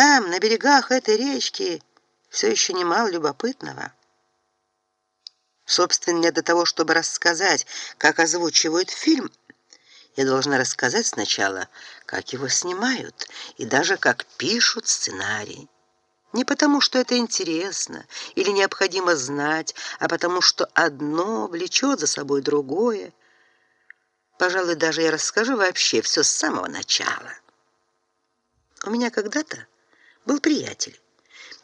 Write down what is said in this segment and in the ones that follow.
Там, на берегах этой речки, все еще немало любопытного. Собственно, для того, чтобы рассказать, как озвучивают фильм, я должна рассказать сначала, как его снимают и даже как пишут сценарий. Не потому, что это интересно или необходимо знать, а потому, что одно влечет за собой другое. Пожалуй, даже я расскажу вообще все с самого начала. У меня когда-то был приятель,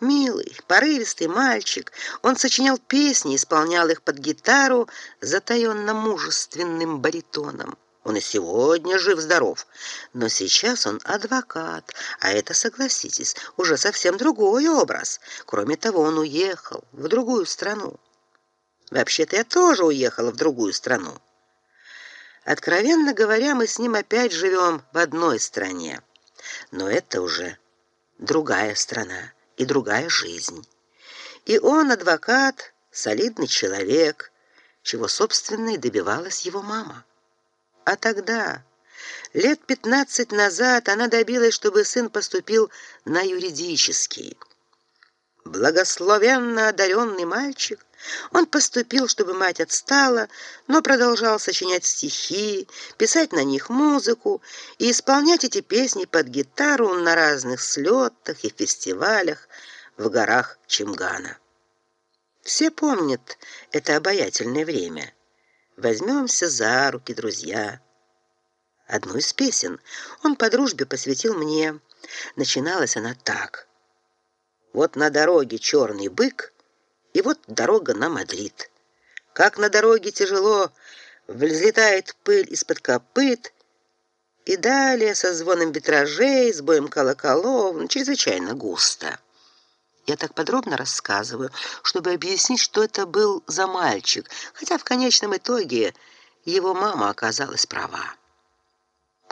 милый, порывистый мальчик. Он сочинял песни, исполнял их под гитару затаённо мужественным баритоном. Он и сегодня жив здоров, но сейчас он адвокат, а это, согласитесь, уже совсем другой образ. Кроме того, он уехал в другую страну. Вообще-то я тоже уехала в другую страну. Откровенно говоря, мы с ним опять живем в одной стране. Но это уже другая страна и другая жизнь. И он адвокат, солидный человек, чего собственно и добивалась его мама. А тогда, лет пятнадцать назад, она добилась, чтобы сын поступил на юридический. Благословенно одаренный мальчик, он поступил, чтобы мать отстала, но продолжал сочинять стихи, писать на них музыку и исполнять эти песни под гитару на разных слетах и фестивалях в горах Чимгана. Все помнят это обаятельное время. Возьмемся за руки, друзья. Одну из песен он по дружбе посвятил мне. Начиналась она так: Вот на дороге черный бык, и вот дорога на Мадрид. Как на дороге тяжело взлетает пыль из-под копыт, и далее со звоном витражей, с боем колоколов, чрезвычайно густо. Я так подробно рассказываю, чтобы объяснить, что это был за мальчик, хотя в конечном итоге его мама оказалась права.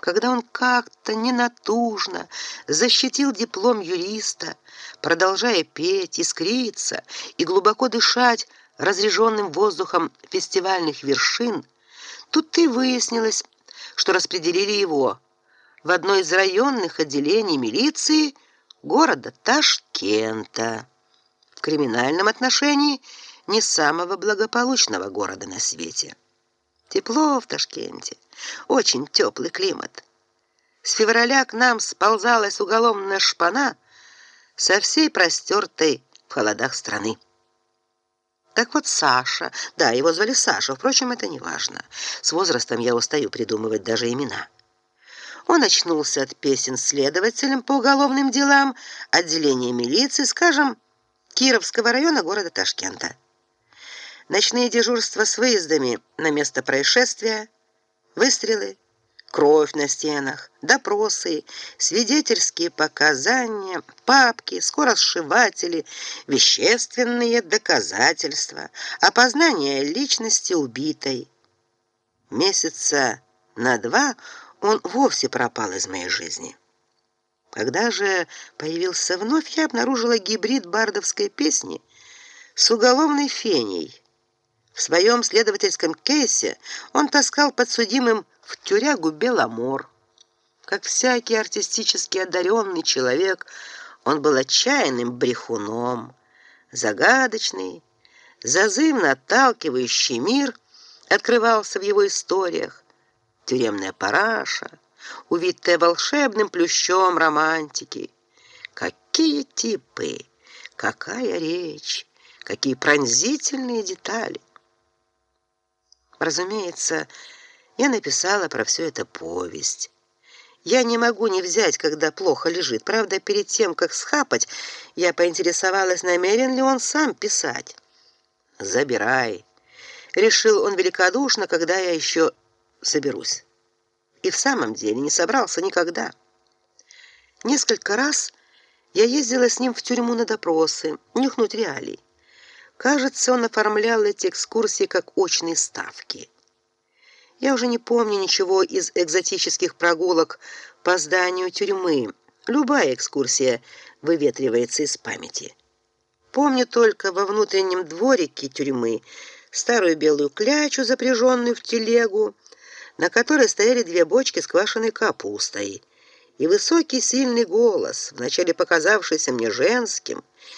Когда он как-то ненатужно защитил диплом юриста, продолжая петь, искриться и глубоко дышать разреженным воздухом фестивальных вершин, тут и выяснилось, что распределили его в одно из районных отделений милиции города Ташкента. В криминальном отношении не самого благополучного города на свете. Тепло в Ташкенте, очень теплый климат. С февраля к нам сползалась уголовная шпана со всей простертой в холодах страны. Так вот Саша, да, его звали Саша, впрочем, это не важно. С возрастом я устаю придумывать даже имена. Он очнулся от песен следователем по уголовным делам отделения милиции, скажем, Кировского района города Ташкента. Ночные дежурства с выездами на место происшествия, выстрелы, кровь на стенах, допросы, свидетельские показания, папки, скоросшиватели, вещественные доказательства, опознание личности убитой. Месяца на два он вовсе пропал из моей жизни. Когда же появился вновь, я обнаружила гибрид бардовской песни с уголовной феней. В своем следовательском кейсе он таскал подсудимым в тюрягу Беломор. Как всякий артистически одаренный человек, он был отчаянным брехуном, загадочный, зазывно отталкивающий мир открывался в его историях тюремная параша, увитая волшебным плющом романтики. Какие типы, какая речь, какие пронзительные детали. Разумеется, я написала про все это повесть. Я не могу не взять, когда плохо лежит. Правда, перед тем как схапать, я поинтересовалась, намерен ли он сам писать. Забирай, решил он великодушно, когда я еще соберусь. И в самом деле не собрался никогда. Несколько раз я ездила с ним в тюрьму на допросы, нюхнуть реалий. Кажется, он оформлял эти экскурсии как очные ставки. Я уже не помню ничего из экзотических прогулок по зданию тюрьмы. Любая экскурсия выветривается из памяти. Помню только во внутреннем дворике тюрьмы старую белую клячу, запряженную в телегу, на которой стояли две бочки с квашеной капустой и высокий сильный голос, вначале показавшийся мне женским,